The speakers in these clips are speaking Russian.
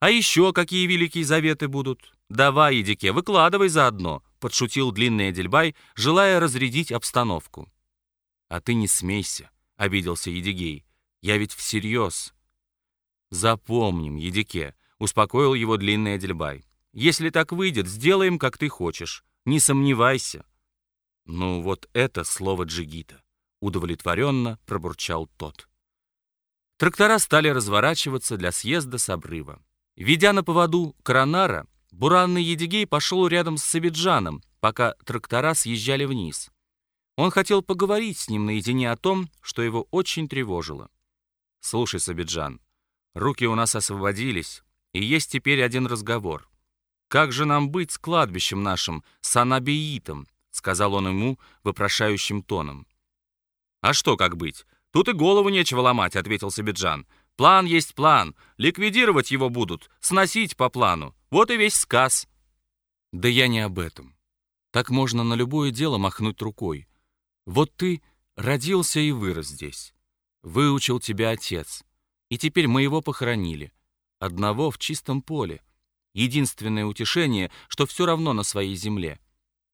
А еще какие великие заветы будут? Давай, Едике, выкладывай заодно, подшутил длинный Эдельбай, желая разрядить обстановку. А ты не смейся, обиделся Едигей. Я ведь всерьез. Запомним, Едике, успокоил его длинный Эдельбай. Если так выйдет, сделаем, как ты хочешь. Не сомневайся. Ну вот это слово джигита. Удовлетворенно пробурчал тот. Трактора стали разворачиваться для съезда с обрыва. Ведя на поводу Коронара, буранный Едигей пошел рядом с Сабиджаном, пока трактора съезжали вниз. Он хотел поговорить с ним наедине о том, что его очень тревожило. «Слушай, Сабиджан, руки у нас освободились, и есть теперь один разговор. Как же нам быть с кладбищем нашим, с анабиитом?» — сказал он ему вопрошающим тоном. «А что как быть? Тут и голову нечего ломать», — ответил Сабиджан. План есть план. Ликвидировать его будут, сносить по плану. Вот и весь сказ. Да я не об этом. Так можно на любое дело махнуть рукой. Вот ты родился и вырос здесь. Выучил тебя отец. И теперь мы его похоронили. Одного в чистом поле. Единственное утешение, что все равно на своей земле.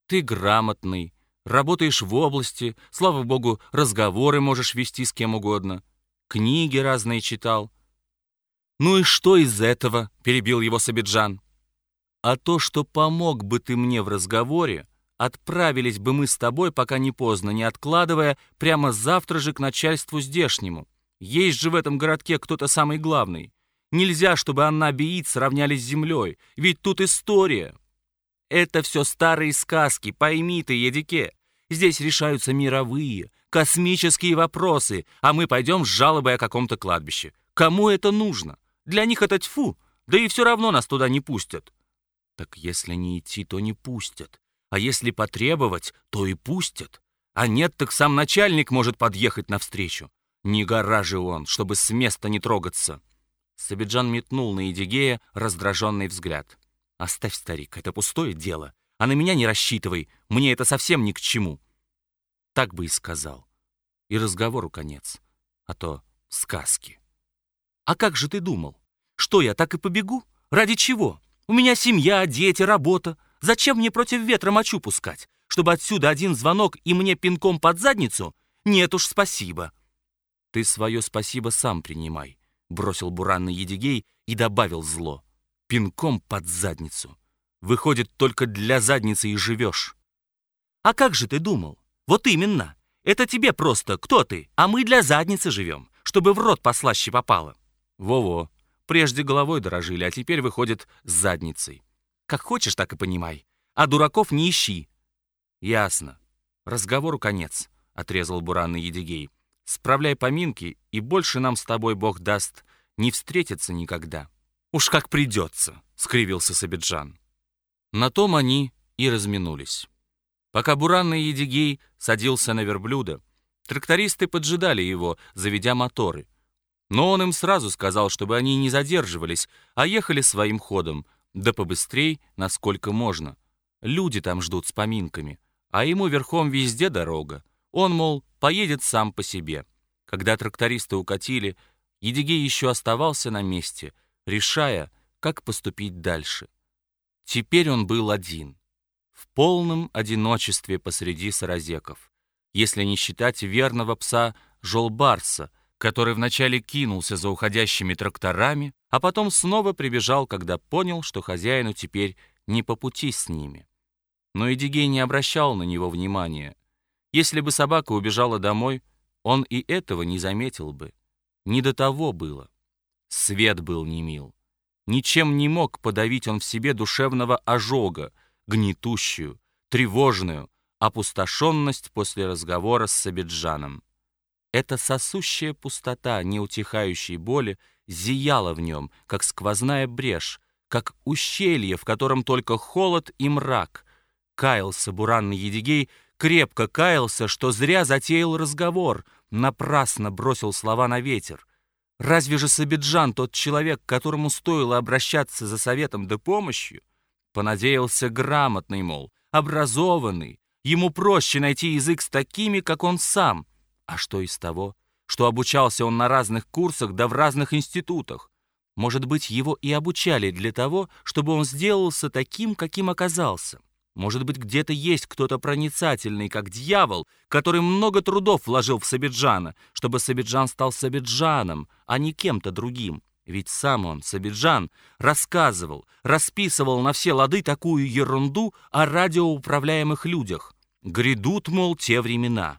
Ты грамотный, работаешь в области, слава богу, разговоры можешь вести с кем угодно книги разные читал. «Ну и что из этого?» — перебил его Сабиджан. «А то, что помог бы ты мне в разговоре, отправились бы мы с тобой, пока не поздно, не откладывая, прямо завтра же к начальству здешнему. Есть же в этом городке кто-то самый главный. Нельзя, чтобы Анна Биит сравнялись с землей, ведь тут история. Это все старые сказки, пойми ты, Едике. Здесь решаются мировые, космические вопросы, а мы пойдем с жалобой о каком-то кладбище. Кому это нужно? Для них это тьфу, да и все равно нас туда не пустят. Так если не идти, то не пустят. А если потребовать, то и пустят. А нет, так сам начальник может подъехать навстречу. Не гора же он, чтобы с места не трогаться. Сабиджан метнул на Едигея раздраженный взгляд. «Оставь, старик, это пустое дело. А на меня не рассчитывай, мне это совсем ни к чему». Так бы и сказал. И разговору конец. А то сказки. А как же ты думал? Что я так и побегу? Ради чего? У меня семья, дети, работа. Зачем мне против ветра мочу пускать? Чтобы отсюда один звонок и мне пинком под задницу? Нет уж, спасибо. Ты свое спасибо сам принимай, бросил буранный Едигей и добавил зло. Пинком под задницу. Выходит, только для задницы и живешь. А как же ты думал? Вот именно. Это тебе просто, кто ты, а мы для задницы живем, чтобы в рот послаще попало. Во-во. Прежде головой дорожили, а теперь выходит с задницей. Как хочешь, так и понимай. А дураков не ищи. Ясно. Разговору конец, отрезал буранный Едигей. Справляй поминки, и больше нам с тобой Бог даст не встретиться никогда. Уж как придется, скривился Сабиджан. На том они и разминулись. Пока буранный Едигей садился на верблюда, трактористы поджидали его, заведя моторы. Но он им сразу сказал, чтобы они не задерживались, а ехали своим ходом, да побыстрей, насколько можно. Люди там ждут с поминками, а ему верхом везде дорога. Он, мол, поедет сам по себе. Когда трактористы укатили, Едигей еще оставался на месте, решая, как поступить дальше. Теперь он был один в полном одиночестве посреди саразеков, если не считать верного пса Жолбарса, который вначале кинулся за уходящими тракторами, а потом снова прибежал, когда понял, что хозяину теперь не по пути с ними. Но Эдигей не обращал на него внимания. Если бы собака убежала домой, он и этого не заметил бы. Не до того было. Свет был не мил. Ничем не мог подавить он в себе душевного ожога, гнетущую, тревожную опустошенность после разговора с Сабиджаном. Эта сосущая пустота неутихающей боли зияла в нем, как сквозная брешь, как ущелье, в котором только холод и мрак. Каялся буранный Едигей, крепко каялся, что зря затеял разговор, напрасно бросил слова на ветер. Разве же Сабиджан тот человек, к которому стоило обращаться за советом да помощью? Понадеялся грамотный, мол, образованный. Ему проще найти язык с такими, как он сам. А что из того, что обучался он на разных курсах да в разных институтах? Может быть, его и обучали для того, чтобы он сделался таким, каким оказался. Может быть, где-то есть кто-то проницательный, как дьявол, который много трудов вложил в Сабиджана, чтобы Сабиджан стал Сабиджаном, а не кем-то другим. Ведь сам он, Сабиджан, рассказывал, расписывал на все лады такую ерунду о радиоуправляемых людях. Грядут, мол, те времена.